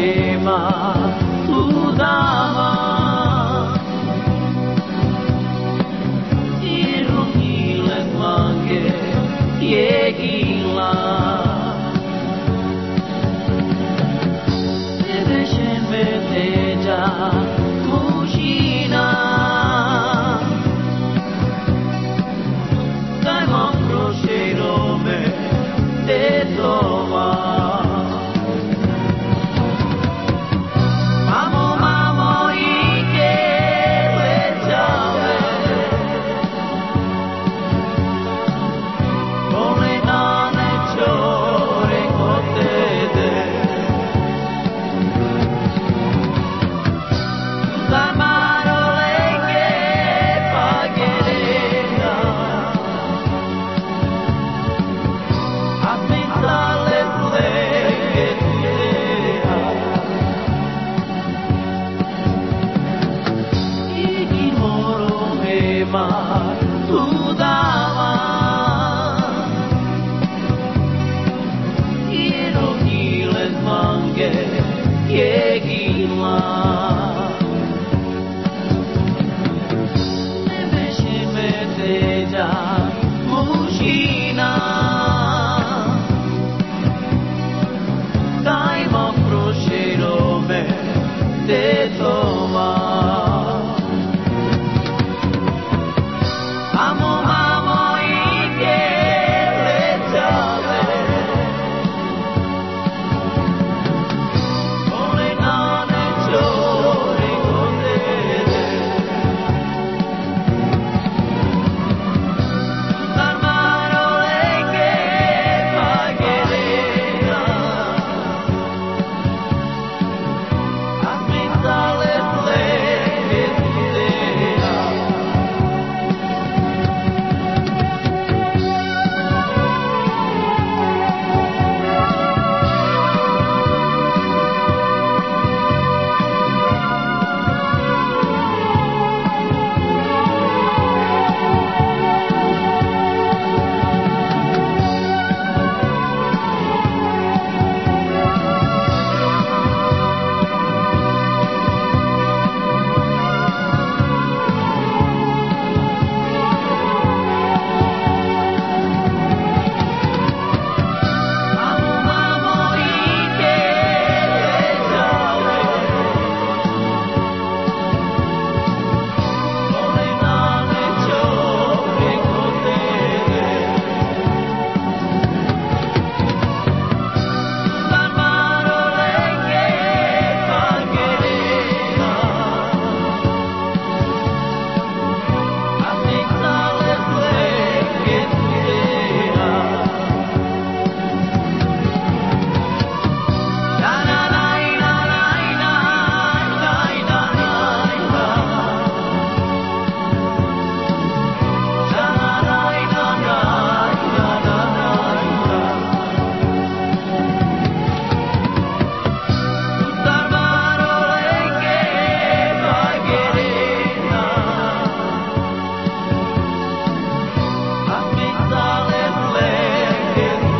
tema, tu. Yeah.